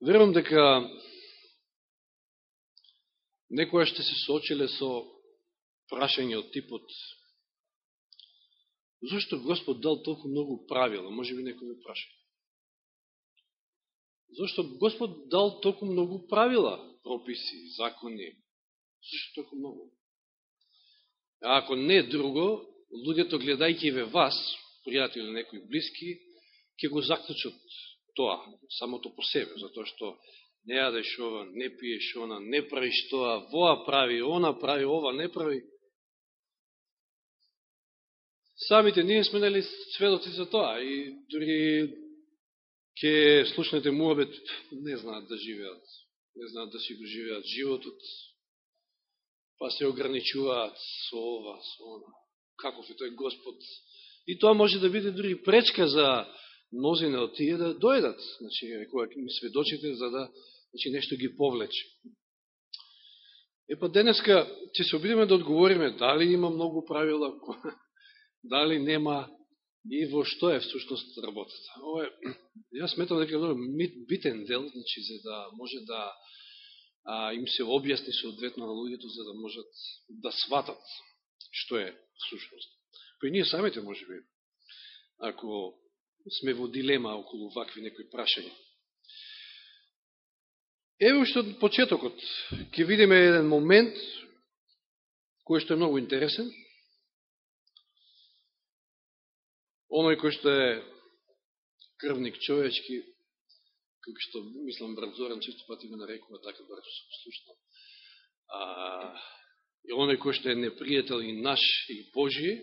Верувам дека некоја ще се соочиле со прашање од типот Зошто Господ дал толку многу правила? Може би некој ме праша. Зошто Господ дал толку многу правила, прописи, закони? Зошто толку многу? А ако не друго, луѓето гледајќи ве вас, пријатели или некои близки, ќе го заклучат тоа, самото по себе, затоа што не јадеш ова, не пиеш она, не правиш тоа, воа прави, она прави, ова не прави. Самите ние сме нели сведоци за тоа и дури ќе слушнете муабет, не знаат да живеат, не знаат да си го живеат животот, па се ограничуваат со ова, со она. Каков е тој Господ? И тоа може да биде дури пречка за мнозина од тие да дојдат, значи, кога ми сведочите, за да значи, нешто ги повлече. Епа денеска ќе се обидеме да одговориме дали има многу правила, дали нема и во што е всушност работата. Ова е, јас сметам дека е битен дел, значи, за да може да а, им се објасни соодветно на луѓето, за да можат да сватат што е всушност. Па и ние самите, може би, ако сме во дилема околу вакви некои прашања. Ево што од почетокот ќе видиме еден момент кој што е многу интересен. Оној кој што е крвник човечки, како што, мислам, брат Зоран често пати ме нарекува така, брат слушно. А, и оној кој што е непријател и наш и Божи,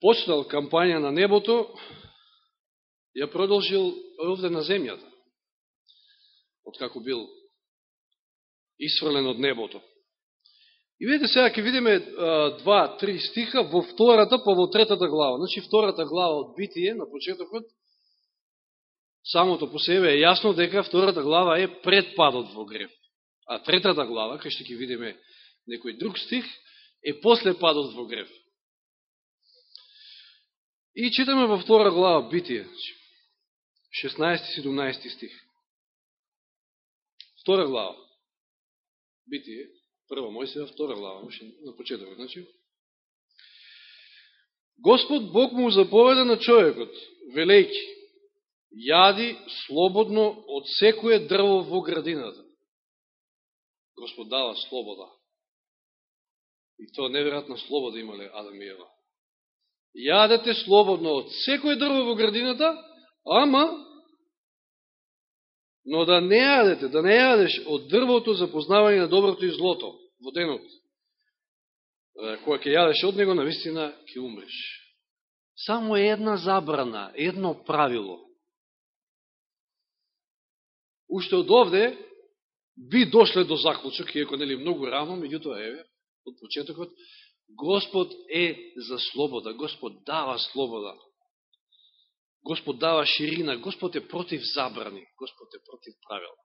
почнал кампања на небото, ја продолжил овде на земјата, откако бил исфрлен од небото. И видите сега, ќе видиме два, три стиха во втората, па во третата глава. Значи, втората глава од Битие, на почетокот, самото по себе е јасно дека втората глава е пред падот во греф. А третата глава, кај што ќе видиме некој друг стих, е после падот во греф. И читаме во втора глава Битие, 16-17 стих. Втора глава. Битие, прва Мојсеја, втора глава, на почеток, значи. Господ Бог му заповеда на човекот, велејки, јади слободно од секоје дрво во градината. Господ дава слобода. И тоа неверојатна слобода имале Адам и Ева јадете слободно од секој дрво во градината, ама, но да не јадете, да не јадеш од дрвото за познавање на доброто и злото во денот. Која ќе јадеш од него, навистина ќе умреш. Само една забрана, едно правило. Уште од овде би дошле до заклучок, иако нели многу рано, меѓутоа еве, од почетокот, Господ е за слобода, Господ дава слобода. Господ дава ширина, Господ е против забрани, Господ е против правила.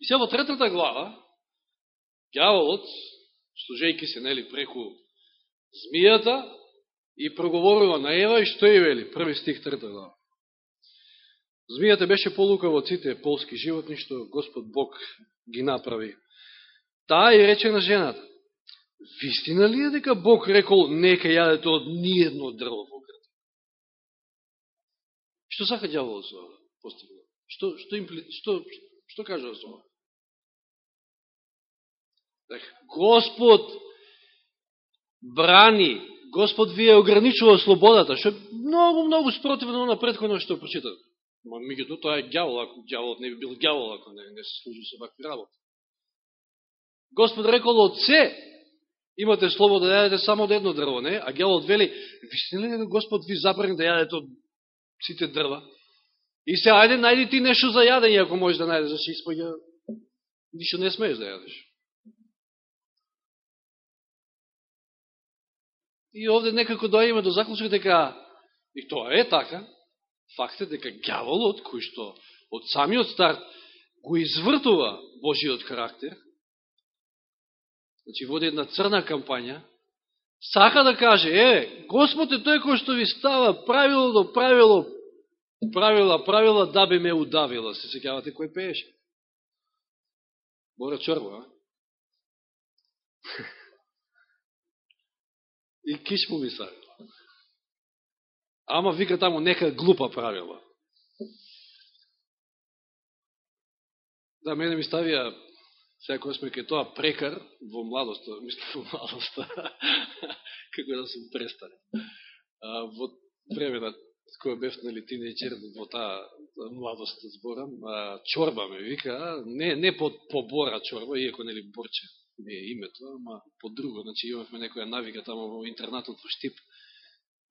И сега во третата глава, гјаволот, служејки се нели преку змијата, и проговорува на Ева и што е вели? Први стих трета глава. Змијата беше полука во ците полски животни, што Господ Бог ги направи. Таа и рече на жената, Вистина ли е дека Бог рекол нека јадете од ниедно дрво во град? Што сака дјаволот со постигна? Што, што, импли... што, што кажа со ова? Господ брани, Господ ви е ограничува слободата, што е многу, многу спротивно на предходно што прочитат. Ма меѓуто тоа е дјавол, ако дјаволот не би бил дјавол, ако не, не се служи со вакви работи. Господ рекол од се, имате слобода да јадете само од едно дрво, не? А гелот вели, вистина ли Господ ви забрани да јадете од сите дрва? И се, ајде, најди ти нешто за јадење, ако можеш да најдеш, да испоѓа, ништо не смееш да јадеш. И овде некако доаѓаме до заклучок дека, и тоа е така, факт е дека гјаволот, кој што од самиот старт го извртува Божиот карактер, значи води една црна кампања, сака да каже, е, Господ е тој кој што ви става правило до правило, Правила, правила, да би ме удавила. Се секјавате кој пееше? Бора Чорба, а? И киш му ми савила. Ама вика таму нека глупа правила. Да, мене ми ставија, сега кој сме ке тоа прекар во младоста, мислам во младоста, како да сум престан. Во време на која бев нали тинејчер во таа младост зборам, а, чорба ме вика, не не по, побора чорба, иако нели борче не е името, ама по друго, значи имавме некоја навика тамо во интернатот во Штип,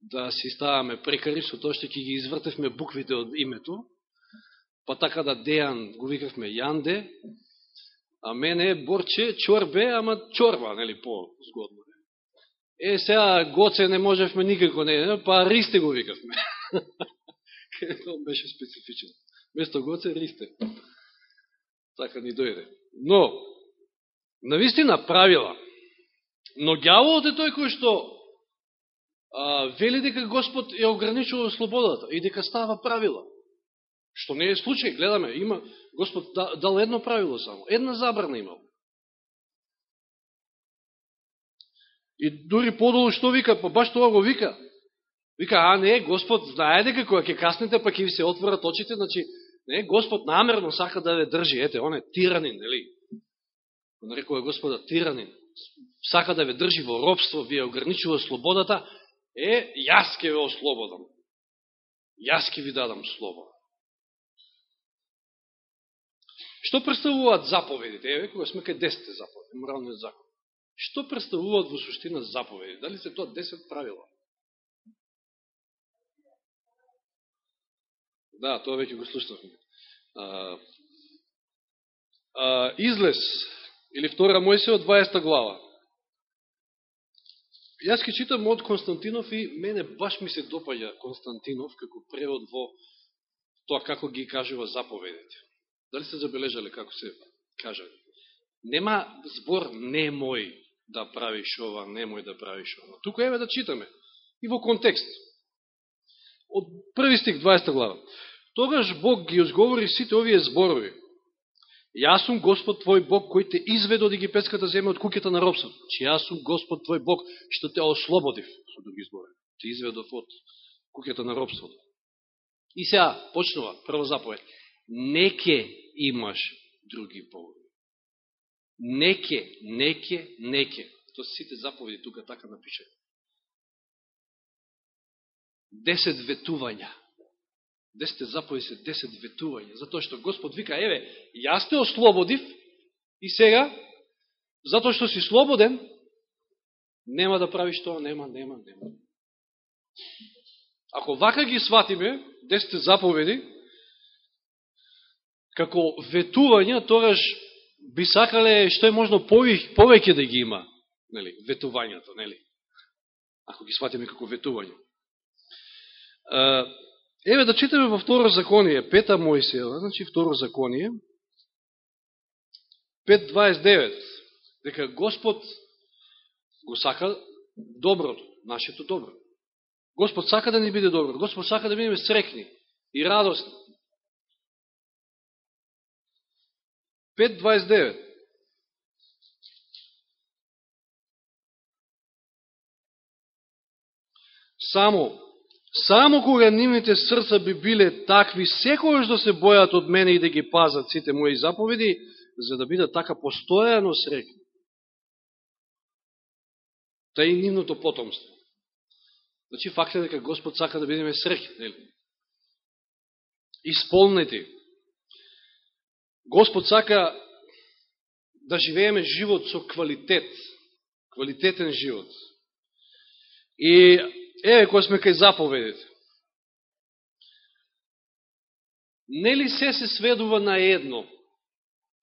да си ставаме прекари, со тоа што ќе ги извртевме буквите од името, па така да Дејан го викавме Јанде, а мене Борче, Чорбе, ама Чорба, нели, по-згодно. Е, сега Гоце не можевме никако, не, па Ристе го викавме. Тоа беше специфично. Место Гоце, Ристе. Така ни дојде. Но, навистина правила. Но гјаволот е тој кој што а, вели дека Господ е ограничува слободата и дека става правила. Што не е случај, гледаме, има Господ да, дал едно правило само, една забрана имал. И дури подолу што вика, па баш тоа го вика. Вика, а не, Господ знае дека кога ќе каснете, па ќе ви се отворат очите, значи, не, Господ намерно сака да ве држи, ете, он е тиранин, нели? Го нарекува Господа тиранин. Сака да ве држи во робство, ви ограничува слободата, е, јас ке ве ослободам. Јас ке ви дадам слобода. Што представуваат заповедите? Еве, кога сме кај 10 заповеди, моралниот закон. Што представуваат во суштина заповеди? Дали се тоа 10 правила? Да, тоа веќе го слушнавме. А, а, излез, или втора Мојсео, 20 глава. Јас ке читам од Константинов и мене баш ми се допаѓа Константинов како превод во тоа како ги кажува заповедите. Дали сте забележале како се кажа? Нема збор немој да правиш ова, немој да правиш ова. Туку еве да читаме. И во контекст. Од први стих 20 глава. Тогаш Бог ги изговори сите овие зборови. Јас сум Господ твој Бог кој те изведе од египетската земја од куќата на робство. Че јас сум Господ твој Бог што те ослободив, со други збори. Те изведов од куќата на робството. И сега почнува прва заповед. Неке имаш други богови. Неке, неке, неке. Тоа се сите заповеди тука така напише. Десет ветувања. Десете заповеди се десет ветувања. Затоа што Господ вика, еве, јас те ослободив и сега, затоа што си слободен, нема да правиш тоа, нема, нема, нема. Ако вака ги сватиме, десете заповеди, како ветувања, тогаш би сакале што е можно повеќе да ги има, нели, ветувањето, нели? Ако ги сватиме како ветување. Еве да читаме во второ законие, пета Моисеја, значи второ законие, 5.29, дека Господ го сака доброто, нашето добро. Господ сака да ни биде добро, Господ сака да бидеме срекни и радостни. 5.29 Само Само кога нивните срца би биле такви, секојаш да се бојат од мене и да ги пазат сите мои заповеди, за да бидат така постојано срекни. Та и нивното потомство. Значи, факт е дека Господ сака да бидеме срекни, нели? Исполнети. Господ сака да живееме живот со квалитет, квалитетен живот. И Еве, кој сме кај заповедите. Нели се се сведува на едно,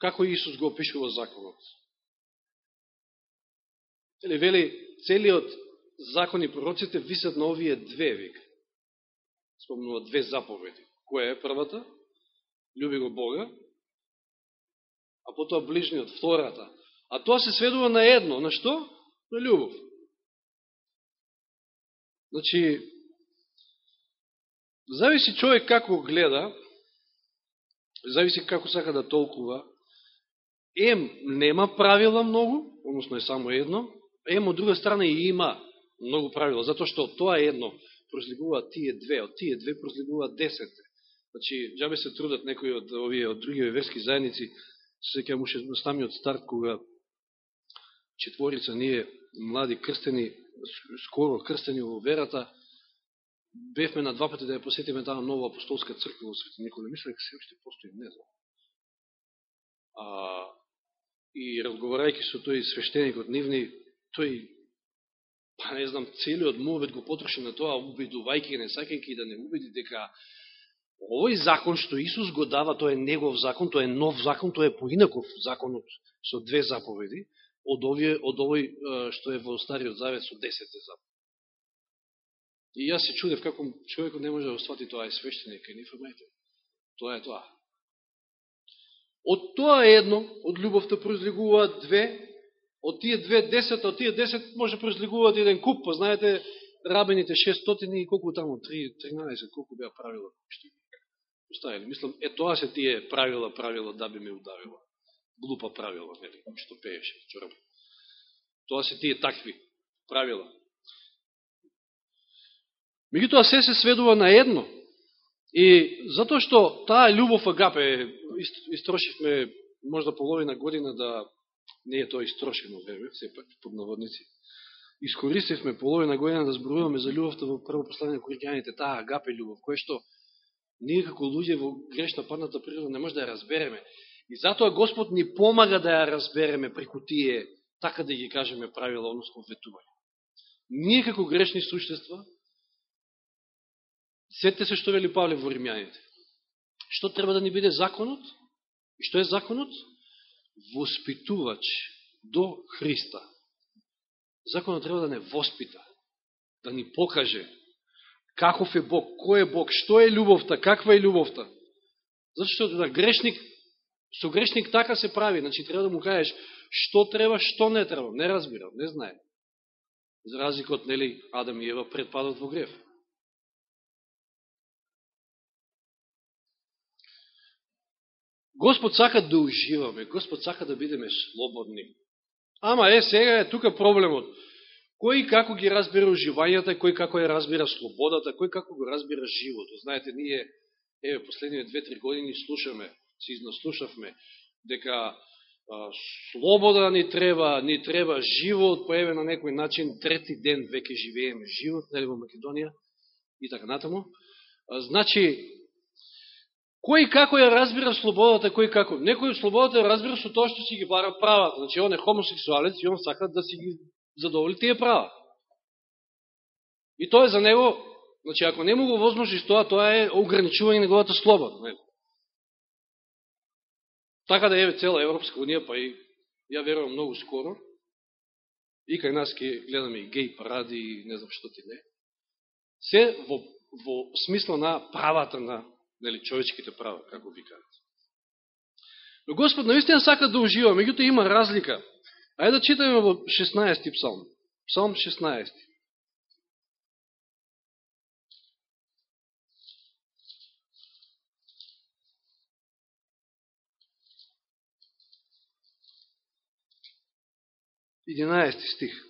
како Исус го опишува законот? Или вели, целиот закон и пророците висат на овие две, вика. Спомнува две заповеди. Која е првата? Люби го Бога, а потоа ближниот, втората. А тоа се сведува на едно, на што? На љубов. Значи, Зависи човек како гледа, зависи како сака да толкува. Ем, нема правила многу, односно е само едно, ем, од друга страна и има многу правила, затоа што тоа едно произлегуваат тие две, од тие две произлегуваат десете. Значи, джабе се трудат некои од овие од други верски заедници, се сеќавам уште на самиот старт кога четворица ние млади крстени, скоро крстени во верата, бевме на два пати да ја посетиме таа нова апостолска црква во Свети Николе. Мисля дека се уште постои, не знам. А, и разговарајќи со тој свештеникот нивни, тој, па не знам, целиот мовет го потроши на тоа, убедувајќи не сакајќи да не убеди дека овој закон што Исус го дава, тој е негов закон, тој е нов закон, тој е поинаков законот со две заповеди, од, овие, од овој што е во Стариот Завет со десете заповеди. И јас се чудев како човекот не може да освати тоа е свештеник и информатор. Тоа е тоа. Од тоа едно, од љубовта произлегуваат две, од тие две десет, од тие десет може произлегуваат еден куп, па знаете, рабените 600 и колку таму 3, 13, колку беа правила купшти. Оставили. Мислам, е тоа се тие правила, правила да би ме удавила. Глупа правила, нели, што пееше вчора. Тоа се тие такви правила. Меѓутоа се се сведува на едно. И затоа што таа љубов агапе, истрошивме можда половина година да не е тоа истрошено време, сепак под наводници. Искористивме половина година да зборуваме за љубовта во прво послание на Коринјаните, таа агапе љубов, која што ние како луѓе во грешна падната природа не може да ја разбереме. И затоа Господ ни помага да ја разбереме преку тие, така да ги кажеме правила, односно ветување. Ние како грешни существа, Сетте се што вели Павле во Римјаните. Што треба да ни биде законот? И што е законот? Воспитувач до Христа. Законот треба да не воспита, да ни покаже каков е Бог, кој е Бог, што е љубовта, каква е љубовта. Зашто да грешник, со грешник така се прави, значи треба да му кажеш што треба, што не треба, не разбира, не знае. За разлика од нели Адам и Ева предпадат во греф. Господ сака да уживаме, Господ сака да бидеме слободни. Ама е, сега е тука проблемот. Кој како ги разбира уживањата, кој како ја разбира слободата, кој како го разбира животот. Знаете, ние, еве, последниве две-три години слушаме, се изнаслушавме, дека а, слобода ни треба, ни треба живот, па еве на некој начин трети ден веќе живееме живот, нели во Македонија, и така натаму. А, значи, Кој како ја разбира слободата, кој како? Некој слободата ја разбира со тоа што си ги бара правата. Значи, он е хомосексуалец и он сака да си ги задоволи тие права. И тоа е за него, значи, ако не му го возможиш тоа, тоа е ограничување неговата слобода. Не? Така да е цела Европска унија, па и ја верувам многу скоро, и кај нас ке гледаме и гей паради и не знам што ти не. Се во, во смисла на правата на нели, човечките права, како ви кажат. Но Господ наистина сака да ужива, меѓуто има разлика. Ајде да читаме во 16 псалм. Псалм 16. Единаести стих.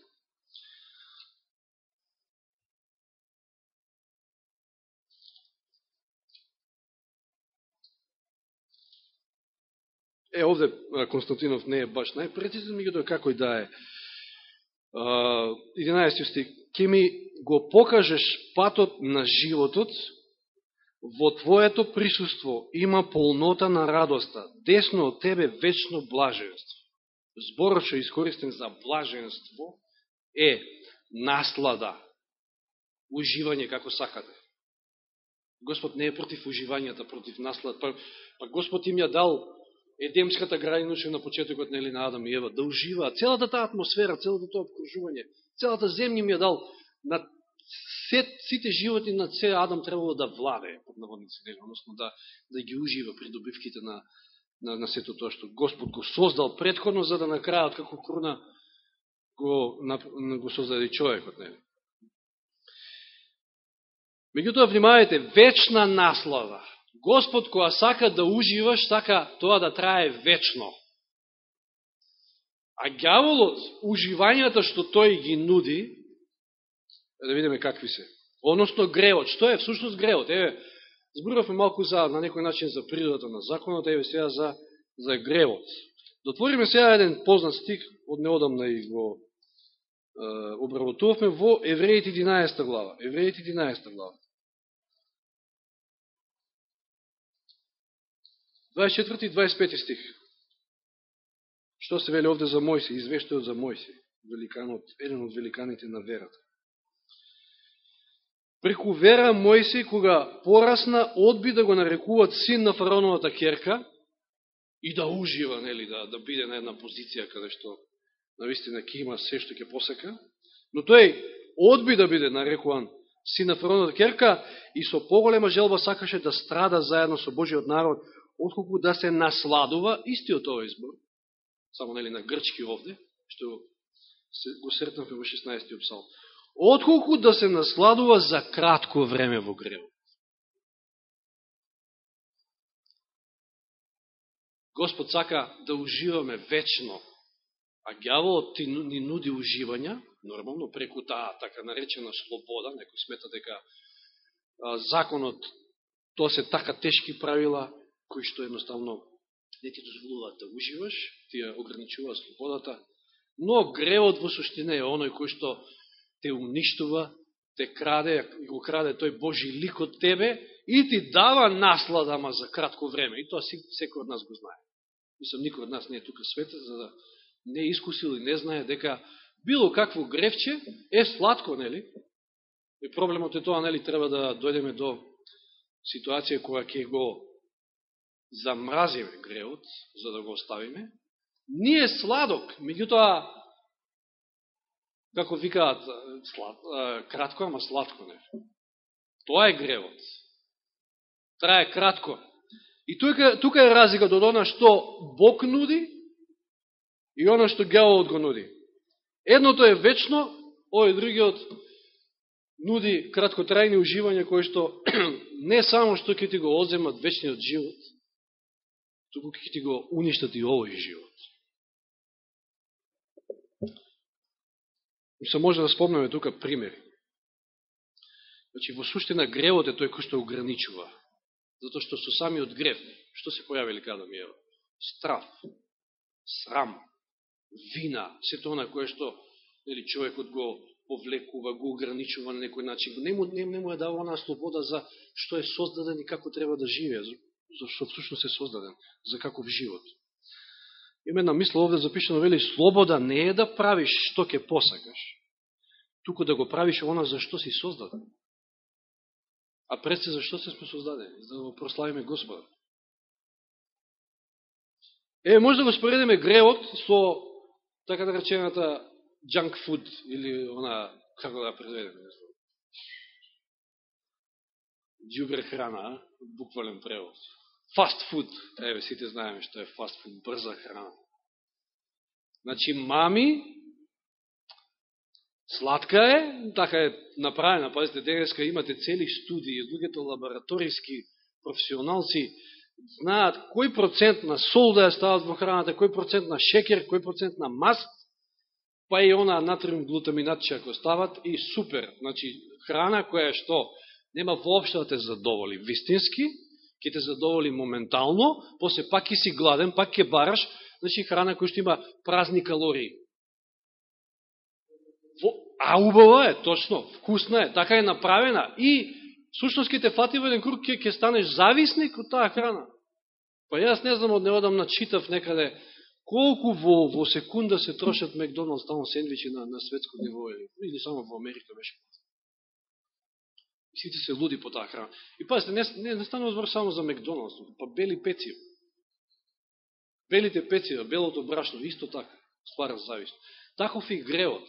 Е, овде Константинов не е баш најпрецизен, меѓутоа како и да е. 11 стих. Ке ми го покажеш патот на животот, во Твоето присуство има полнота на радоста, десно од Тебе вечно блаженство. Зборот што искористен за блаженство е наслада, уживање како сакате. Господ не е против уживањата, против наслада. Па, па Господ им ја дал едемската граѓа на почетокот нели, на Адам и Ева, да уживаат целата таа атмосфера, целото тоа обкружување, целата земја ми ја дал на се, сите животи на се Адам требало да владе, под наводници, нели, односно да, да ги ужива придобивките на, на, на сето тоа што Господ го создал предходно, за да на крајот како круна го, на, го создаде човекот, нели. Меѓутоа, внимавајте, вечна наслада. Господ која сака да уживаш, сака тоа да трае вечно. А гјаволот, уживањата што тој ги нуди, да видиме какви се. Односно греот, Што е всушност греот? Еве, зборувавме малку за, на некој начин за природата на законот, еве сега за, за гревот. Дотвориме сега еден познат стих, од неодамна и го е, обработувавме во Евреите 11 глава. Евреите 11 глава. 24 и 25 стих. Што се вели овде за Мојси, извештајот за Мојси, великанот, еден од великаните на верата. Преку вера Мојси, кога порасна, одби да го нарекуват син на фараоновата керка и да ужива, нели, да, да биде на една позиција каде што навистина ќе има се што ќе посека, но тој одби да биде нарекуван син на фараоновата керка и со поголема желба сакаше да страда заедно со Божиот народ, отколку да се насладува истиот овој избор, само нели на грчки овде, што го сретнавме во 16 псалм, отколку да се насладува за кратко време во гревот. Господ сака да уживаме вечно, а гјаволот ти ни нуди уживања, нормално преку таа така наречена слобода, некој смета дека а, законот, тоа се така тешки правила, кои што едноставно не ти дозволуваат да уживаш, ти ја ограничува слободата, но гревот во суштина е оној кој што те уништува, те краде, го краде тој Божи лик од тебе и ти дава наслада, ама за кратко време. И тоа секој од нас го знае. Мислам, никој од нас не е тука света, за да не е искусил и не знае дека било какво гревче е сладко, нели? И проблемот е тоа, нели, треба да дојдеме до ситуација која ќе го замразиме греот, за да го оставиме, ние сладок, меѓутоа, како викаат, слад, кратко, ама сладко не. Тоа е гревот. Трае кратко. И тука, тука е разлика од она што Бог нуди и она што геолот го нуди. Едното е вечно, овој другиот нуди краткотрајни уживања кои што не само што ќе ти го одземат вечниот живот, туку ќе ти го уништат и овој живот. Се може да спомнеме тука примери. Значи, во суштина гревот е тој кој што ограничува. Затоа што со самиот грев, што се појавили каде ми е? Страф, срам, вина, се тоа на кое што или човекот го повлекува, го ограничува на некој начин. Не му, не, не му е дава она слобода за што е создаден и како треба да живее зашто всушност е создаден, за каков живот. Има една мисла овде запишено, вели, слобода не е да правиш што ќе посакаш, туку да го правиш она за што си создаден. А пред се зашто се сме создадени? За да го прославиме Господа. Е, може да го споредиме греот со така да речената junk food или она, како да преведеме, не знам. Джубре храна, буквален превод. Фаст фуд. Еве, сите знаеме што е фаст фуд, брза храна. Значи, мами, сладка е, така е направена, пазите, денеска имате цели студии, луѓето лабораториски професионалци знаат кој процент на сол да ја стават во храната, кој процент на шекер, кој процент на маст, па и она натриум глутаминат че ако стават и супер. Значи, храна која што нема воопшто да те задоволи вистински, ќе те задоволи моментално, после пак ќе си гладен, пак ќе бараш, значи храна која што има празни калории. А убава е, точно, вкусна е, така е направена и сушност ќе те фати во еден круг, ќе, ќе станеш зависник од таа храна. Па јас не знам од на читав некаде колку во, во секунда се трошат Макдоналдс таму сендвичи на, на светско ниво или, или само во Америка беше сите се луди по таа храна. И пазите, не, не, не станува збор само за Макдоналдс, па бели пеци. Белите пеци, белото брашно, исто така, ствара зависно. Таков и греот,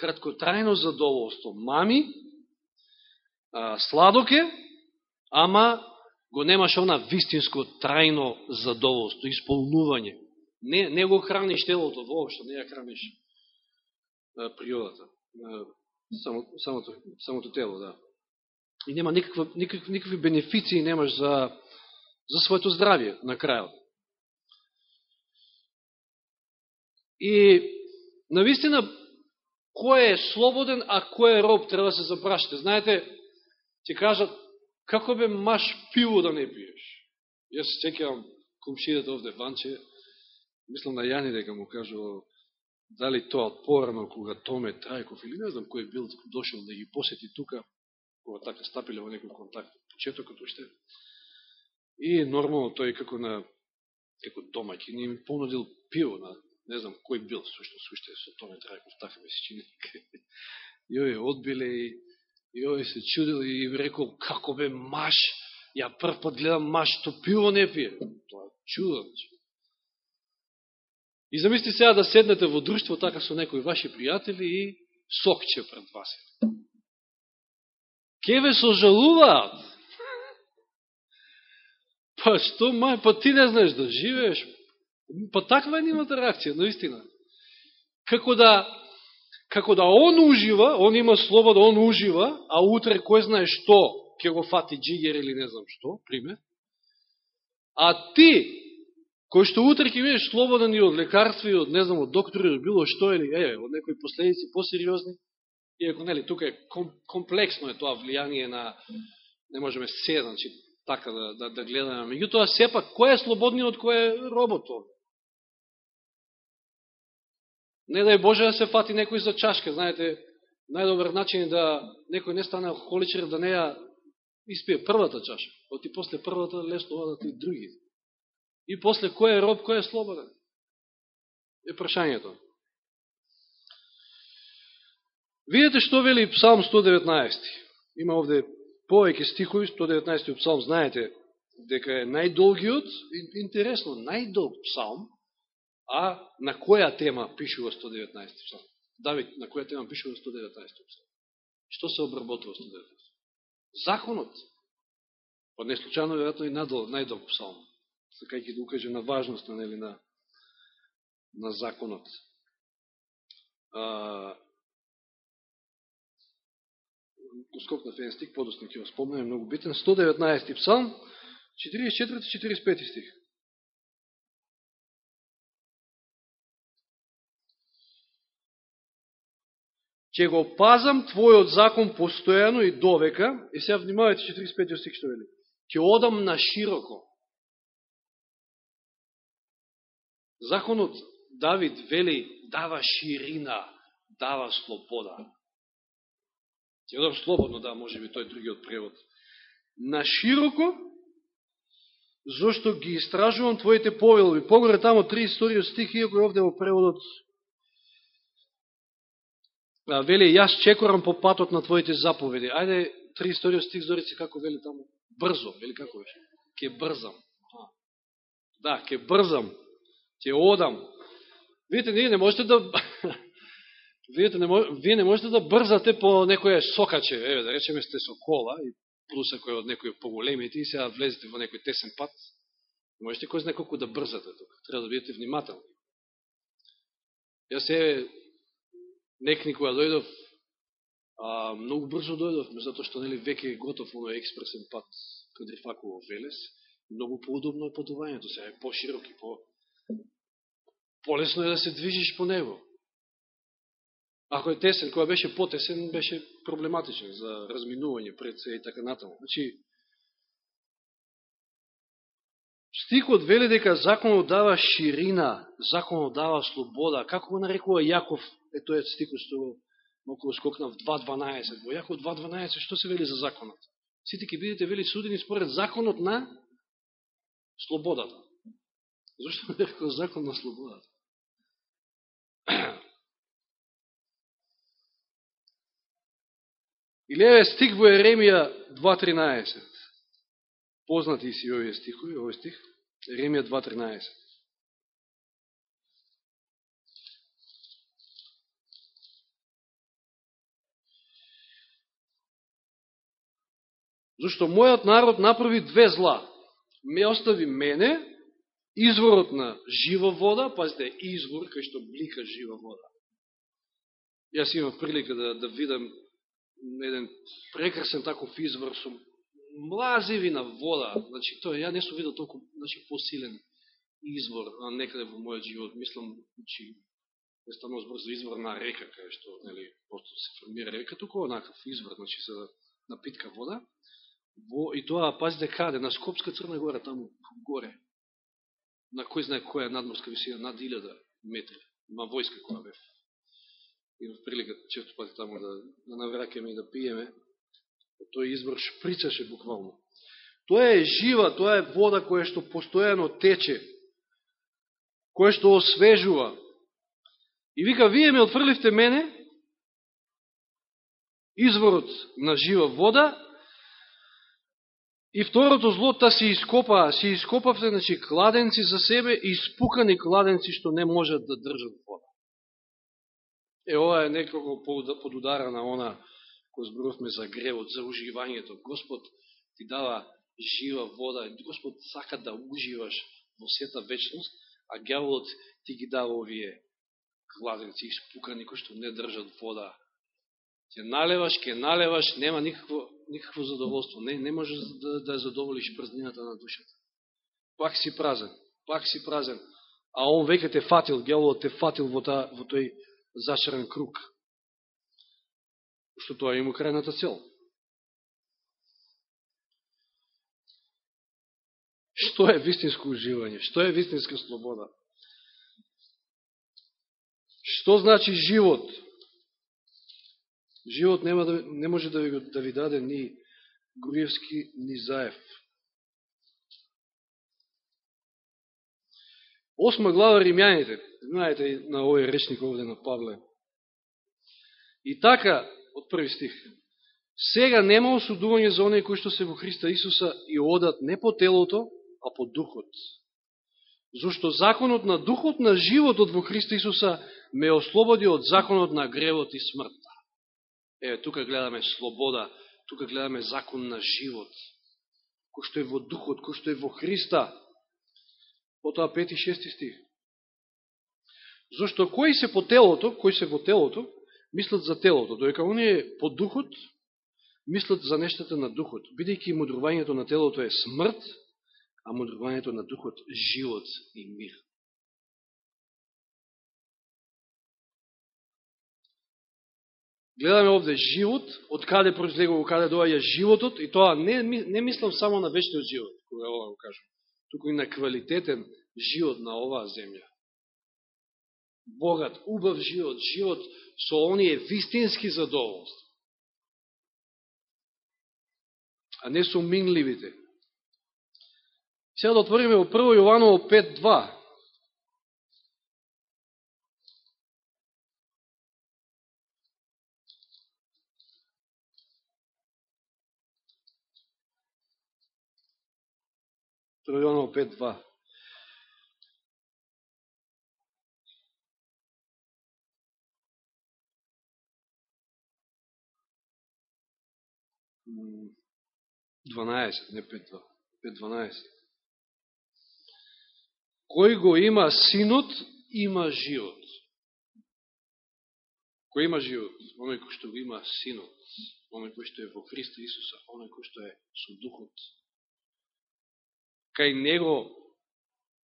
краткотрајно задоволство. Мами, а, сладоке, ама го немаш она вистинско трајно задоволство, исполнување. Не, не го храниш телото воопшто, не ја храниш а, природата. А, само, самото, самото тело, да и нема никаква, никакви, никакви бенефиции немаш за, за своето здравие на крајот. И, навистина, кој е слободен, а кој е роб, треба да се запрашите. Знаете, ќе кажат, како бе маш пиво да не пиеш? Јас се чекавам комшидата овде ванче, мислам на Јани дека му кажу дали тоа порано кога Томе Трајков или не знам кој бил дошел да ги посети тука, кога така стапиле во некој контакт, почетокот уште. И нормално тој како на како домаќин им понудил пиво на не знам кој бил сушто суште со Томе Трајков, така ми се чини. И овие одбиле и, и овие се чудил и рекол како бе маш, ја прв пат гледам маш, што пиво не пие. Тоа чудо. И замисли сега да седнете во друштво така со некои ваши пријатели и сокче пред вас. Ке ве сожалуваат. Па што, мај, па ти не знаеш да живееш. Па таква е нивната реакција, наистина. Како да, како да он ужива, он има слобода, он ужива, а утре кој знае што, ќе го фати джигер или не знам што, пример. А ти, кој што утре ќе бидеш слободен и од лекарства и од, не знам, од доктори, од било што, или, е, од некои последици посериозни, иако, нели, тука е комплексно е тоа влијание на, не можеме се, значи, така да, да, да гледаме. Меѓутоа, сепак, кој е слободниот, кој е роботот? Не дај Боже да се фати некој за чашка, знаете, најдобар начин е да некој не стане алкохоличар, да не ја испие првата чаша, оти после првата лесно одат и други. И после кој е роб, кој е слободен? Е прашањето. Видете што вели Псалм 119. Има овде повеќе стихови, 119 псалм, знаете дека е најдолгиот, интересно, најдолг псалм, а на која тема пишува 119 псалм? Давид, на која тема пишува 119 псалм? Што се обработува 119? Законот. Па не случайно, вероятно, и надол, најдолг псалм сакајќи да укаже на важноста нели, на, на законот. А, скокнав еден стик, подосна ќе го спомнем, многу битен. 119 псалм, 44-45 стих. Че го пазам Твојот закон постојано и довека, и сега внимавајте 45 стих што вели, ќе одам на широко, Законот Давид вели дава ширина, дава слобода. Ќе одам слободно, да, може би тој другиот превод. На широко, зашто ги истражувам твоите повелби. Погоре тамо три истории стих, иако е овде во преводот вели, јас чекорам по патот на твоите заповеди. Ајде, три истории стих, зорици како вели тамо. Брзо, вели како беше? Ке брзам. Да, ке брзам ќе одам. Видите, ние не можете да... Видите, не мож... вие не можете да брзате по некоје сокаче, еве, да речеме сте со кола, и плюс ако е од некој поголемите, и сега влезете во некој тесен пат, не можете кој знае колку да брзате тука. Треба да бидете внимателни. Јас е некни кога дојдов, а, многу брзо дојдов, затоа што нели веќе е готов оној експресен пат кај Рифаково Велес, многу поудобно е патувањето, сега е поширок и по полесно е да се движиш по него. Ако е тесен, која беше потесен, беше проблематичен за разминување пред се и така натаму. Значи, стихот вели дека законот дава ширина, законот дава слобода. Како го нарекува Јаков, е тој стихот што околу скокнав 2.12. Во Јаков 2.12, што се вели за законот? Сите ќе бидете вели судени според законот на слободата. Зошто не рекол закон на слободата? Или еве стих во Еремија 2.13. Познати си овие стихови, овој стих. Еремија 2.13. Зашто мојот народ направи две зла. Ме остави мене, изворот на жива вода, пазите, извор кај што блика жива вода. Јас имам прилика да, да видам еден прекрасен таков извор со млазивина вода. Значи, тоа ја не сум видел толку значи, посилен извор а некаде во мојот живот. Мислам, значи, че не станува збор за извор на река, кај што, нели, просто се формира река, туку онакав извор, значи, за напитка вода. Во, и тоа, пазите каде, на Скопска Црна гора, таму горе, на кој знае која надморска висина, над 1000 метри, има војска која бев. Имав прилика често пати таму да, да навракеме и да пиеме. Тој извор шприцаше буквално. Тоа е жива, тоа е вода која што постојано тече, која што освежува. И вика, вие ме отфрливте мене, изворот на жива вода, И второто зло, та си ископа, си ископавте, значи, кладенци за себе и испукани кладенци што не можат да држат вода. Е, ова е некако подудара на она, кој зборувме за гревот, за уживањето. Господ ти дава жива вода, Господ сака да уживаш во сета вечност, а гјаволот ти ги дава овие кладенци, испукани, кои што не држат вода. Ќе налеваш, ќе налеваш, нема никакво никакво задоволство. Не, не можеш да, да, да задоволиш празнината на душата. Пак си празен, пак си празен. А он веќе те фатил, гјаволот те фатил во, та, во тој зашарен круг. Што тоа има крајната цел. Што е вистинско уживање? Што е вистинска слобода? Што значи живот? Живот нема да, не може да ви, да ви даде ни Груевски, ни Заев. Осма глава Римјаните, знаете на овој речник овде на Павле. И така, од први стих, сега нема осудување за оние кои што се во Христа Исуса и одат не по телото, а по духот. Зошто законот на духот на животот во Христа Исуса ме ослободи од законот на гревот и смртта. Еве, тука гледаме слобода, тука гледаме закон на живот, кој што е во духот, кој што е во Христа. Потоа 5 и 6 стих. Зошто кои се по телото, кои се во телото, мислат за телото, доека оние по духот мислат за нештата на духот, бидејќи мудрувањето на телото е смрт, а мудрувањето на духот живот и мир. гледаме овде живот, од каде произлегува, каде доаѓа животот, и тоа не, не мислам само на вечниот живот, кога ова го кажам, туку и на квалитетен живот на оваа земја. Богат, убав живот, живот со оние вистински задоволства. А не со минливите. Сега да отвориме во 1 Јованово 5.2. 2 5.2. Дванаесет, не 5.2. 5.12. Кој го има синот, има живот. Кој има живот? Оној кој што го има синот. Оној кој што е во Христа Исуса. Оној кој што е со духот кај него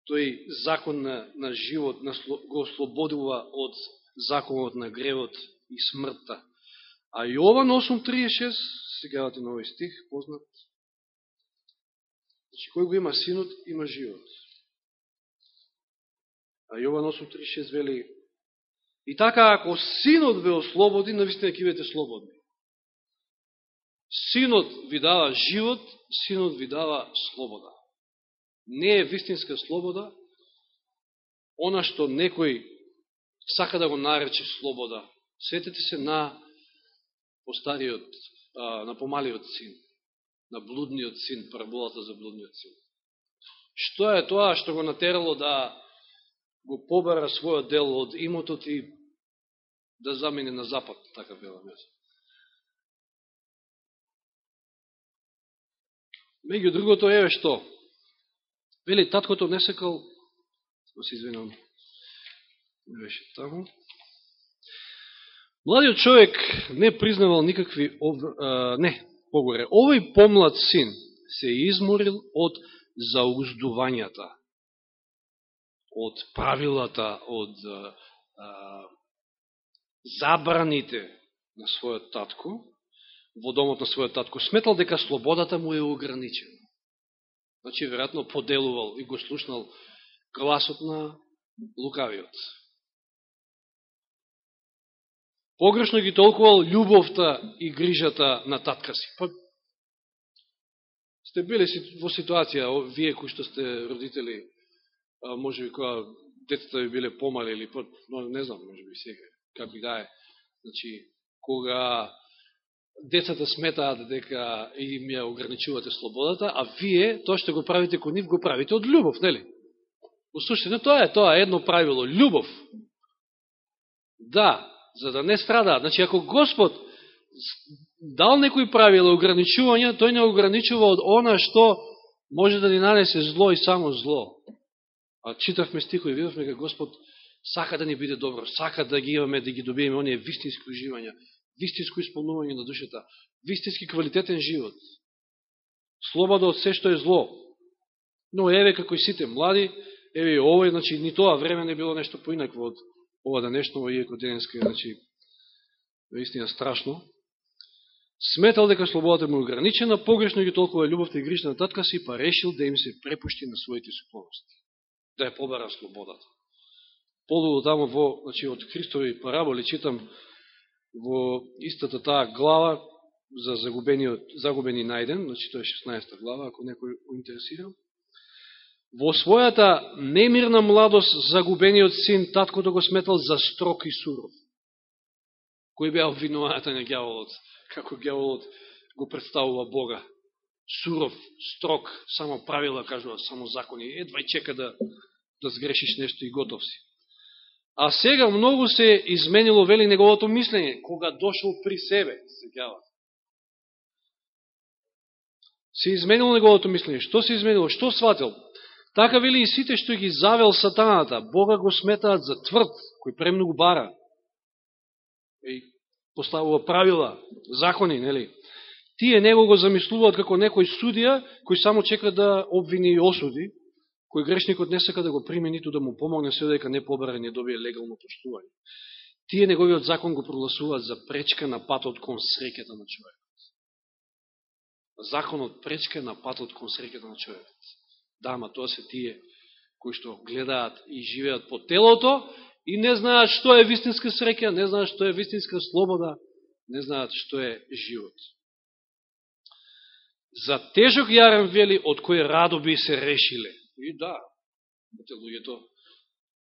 тој закон на, на живот на, го ослободува од законот на гревот и смртта. А Јован 8.36, сега на овој стих, познат, значи, кој го има синот, има живот. А Јован 8.36 вели, и така, ако синот ве ослободи, навистина ќе бидете слободни. Синот ви дава живот, синот ви дава слобода не е вистинска слобода, она што некој сака да го нарече слобода. Сетете се на постариот, на помалиот син, на блудниот син, параболата за блудниот син. Што е тоа што го натерало да го побара својот дел од имотот и да замени на запад, така бела меса. Меѓу другото, еве што, Вели, таткото не секал, се извинам, не беше таму. Младиот човек не признавал никакви, ов... а, не, погоре, овој помлад син се изморил од зауздувањата, од правилата, од а, забраните на својот татко, во домот на својот татко, сметал дека слободата му е ограничена. Значи, веројатно поделувал и го слушнал гласот на лукавиот. Погрешно ги толкувал љубовта и грижата на татка си. Па, сте били во ситуација, вие кои што сте родители, може би која децата ви биле помали или па, но не знам, може би сега, како и да е. Значи, кога децата сметаат дека им ја ограничувате слободата, а вие, тоа што го правите кон нив, го правите од љубов, нели? Услушайте, тоа е, тоа е едно правило, љубов. Да, за да не страдаат. Значи, ако Господ дал некои правила, ограничувања, тој не ограничува од она што може да ни нанесе зло и само зло. А читавме стихови, видовме дека Господ сака да ни биде добро, сака да ги имаме, да ги добиеме оние вистински уживања, вистинско исполнување на душата, вистински квалитетен живот. Слобода од се што е зло. Но еве како и сите млади, еве овој, значи ни тоа време не било нешто поинакво од ова денешно, иеко денеска, значи, наистина страшно, сметал дека слободата му е ограничена, погрешно ги толкова љубовта и грижна на татка си, па решил да им се препушти на своите склонности. Да ја побара слободата. Подолу тамо во, значи, од Христови параболи читам во истата таа глава за загубениот, загубени најден, значи тоа е 16 глава, ако некој го интересира. Во својата немирна младост загубениот син таткото го сметал за строк и суров. Кој беа обвинувањата на гјаволот? Како гјаволот го представува Бога? Суров, строк, само правила, кажува, само закони. Едва и чека да, да сгрешиш нешто и готов си. А сега многу се изменило, вели, неговото мислење, кога дошол при себе, се. Се изменило неговото мислење. Што се изменило? Што сватил? Така вели и сите што ги завел сатаната, Бога го сметаат за тврд, кој премногу бара. И поставува правила, закони, нели? Тие него го замислуваат како некој судија, кој само чека да обвини и осуди, кој грешникот не сака да го приме, ниту да му помогне, се дека не побара не добие легално поштување. Тие неговиот закон го прогласуваат за пречка на патот кон среќата на човекот. Законот пречка на патот кон среќата на човекот. Да, ама тоа се тие кои што гледаат и живеат по телото и не знаат што е вистинска среќа, не знаат што е вистинска слобода, не знаат што е живот. За тежок јарен вели од кој радоби се решиле. И да, имате луѓето,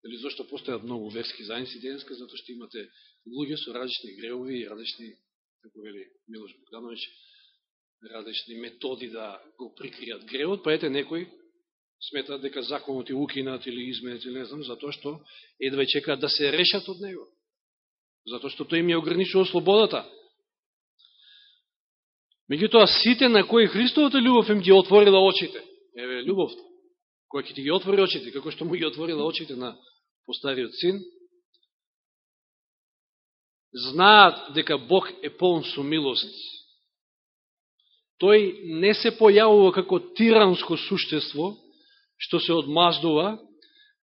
или зашто постојат многу верски заедници денеска, затоа што имате луѓе со различни греови и различни, како вели Милош Богданович, различни методи да го прикријат греот, па ете некој смета дека законот е укинат или изменет или не знам, затоа што едва чекаат да се решат од него. Затоа што тој им ја ограничува слободата. Меѓутоа, сите на кои Христовата љубов им ги отворила очите, еве, љубовта, која ќе ти ги отвори очите, како што му ги отворила очите на постариот син, знаат дека Бог е полн со милост. Тој не се појавува како тиранско суштество, што се одмаздува,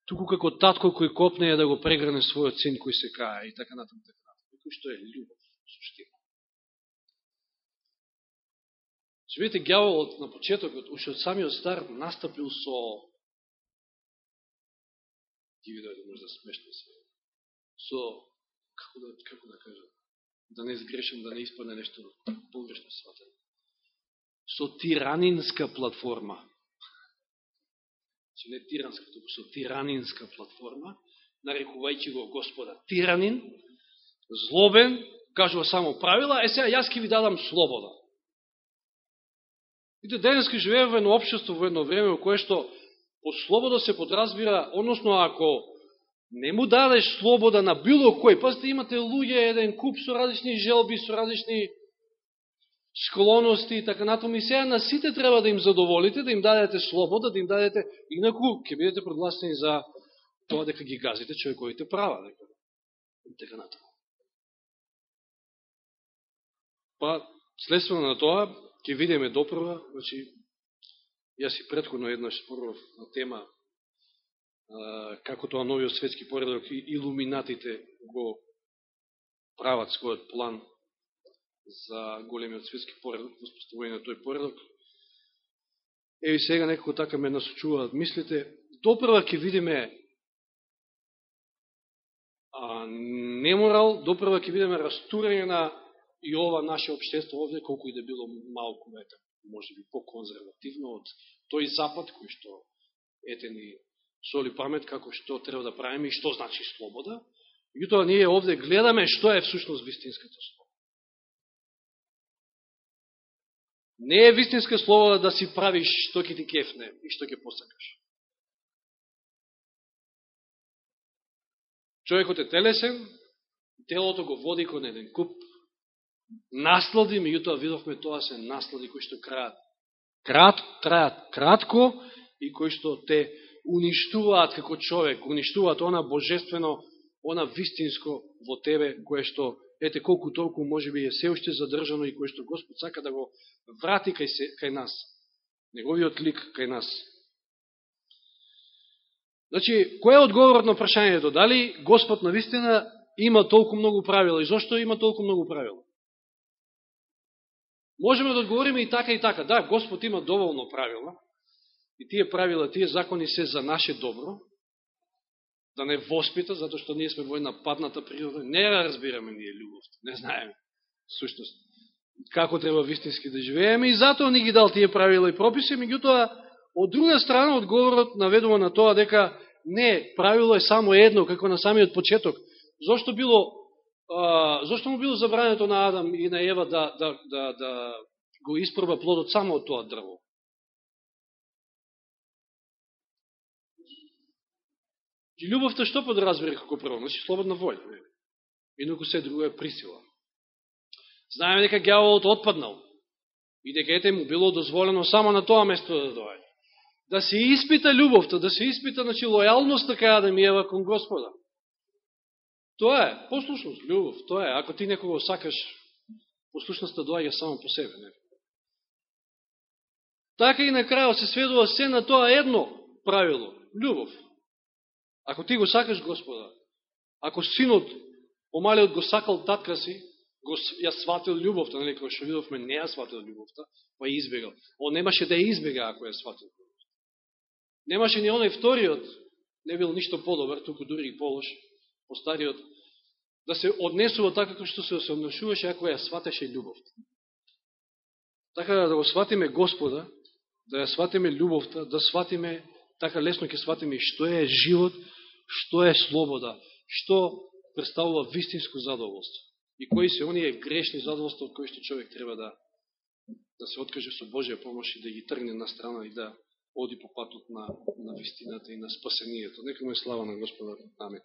туку како татко кој копне е да го прегране својот син кој се кае и така натаму, така натаму. Туку што е љубов, суштина. Че видите, гјаволот на почетокот, уште од самиот стар, настапил со ги видоа да може да смешно се. Со, како да, како да кажам, да не изгрешам, да не испадне нешто погрешно сватено. Со тиранинска платформа че не тиранска, туку со тиранинска платформа, нарекувајќи го Господа тиранин, злобен, кажува само правила, е сега јас ке ви дадам слобода. Видите, денеска живееме во едно обшество, во едно време, во кое што Под слобода се подразбира, односно ако не му дадеш слобода на било кој, пазите имате луѓе, еден куп со различни желби, со различни склоности и така натаму. И сега на сите треба да им задоволите, да им дадете слобода, да им дадете, инаку ќе бидете прогласени за тоа дека ги газите човековите права. Дека, така натаму. Па, следствено на тоа, ќе видиме допрва, значи, јас и предходно еднаш спорував на тема како тоа новиот светски поредок и илуминатите го прават својот план за големиот светски поредок, воспоставување на тој поредок. Еви сега некако така ме насочуваат мислите. Допрва ќе видиме а, неморал, допрва ќе видиме растурење на и ова наше обштество овде, колку и да било малку, ете, може би по-конзервативно од тој запад, кој што ете ни соли памет како што треба да правиме и што значи слобода. Меѓутоа ние овде гледаме што е всушност вистинската слобода. Не е вистинска слобода да си правиш што ќе ти кефне и што ќе посакаш. Човекот е телесен, телото го води кон еден куп наслади, меѓутоа видовме тоа се наслади кои што краат. Крат, трајат кратко и кои што те уништуваат како човек, уништуваат она божествено, она вистинско во тебе, кое што, ете, колку толку може би е се уште задржано и кое што Господ сака да го врати кај, се, кај нас. Неговиот лик кај нас. Значи, кој е одговорот на прашањето? Дали Господ на вистина има толку многу правила? И зашто има толку многу правила? Можеме да одговориме и така и така. Да, Господ има доволно правила, И тие правила, тие закони се за наше добро, да не воспита, затоа што ние сме во една падната природа, не ја разбираме ние љубовта, не знаеме сушност како треба вистински да живееме и затоа ни ги дал тие правила и прописи, меѓутоа од друга страна одговорот наведува на тоа дека не, правило е само едно, како на самиот почеток. Зошто било а, зошто му било забрането на Адам и на Ева да, да, да, да го испроба плодот само од тоа дрво? И љубовта што подразбира како прво? Значи слободна воља. Не? Инако се друго е присила. Знаеме дека гјаволот отпаднал и дека ете му било дозволено само на тоа место да доаѓа. Да се испита љубовта, да се испита значи лојалноста кај Адам и ева кон Господа. Тоа е послушност, љубов, тоа е. Ако ти некого сакаш, послушноста доаѓа само по себе. Не? Така и на крајот се сведува се на тоа едно правило, љубов. Ако ти го сакаш Господа, ако синот, помалиот го сакал татка си, го ја сватил љубовта, нали, кога што видовме, не ја сватил љубовта, па ја избегал. Он немаше да ја избега ако ја сватил љубовта. Немаше ни оној вториот, не бил ништо подобар, туку дури и полош, постариот, да се однесува така како што се однесуваше ако ја сватеше љубовта. Така да го сватиме Господа, да ја сватиме љубовта, да сватиме, така лесно ќе сватиме што е живот, што е слобода, што представува вистинско задоволство и кои се оние грешни задоволства од кои што човек треба да да се откаже со Божија помош и да ги тргне на страна и да оди по патот на, на вистината и на спасението. Нека му е слава на Господа. Амин.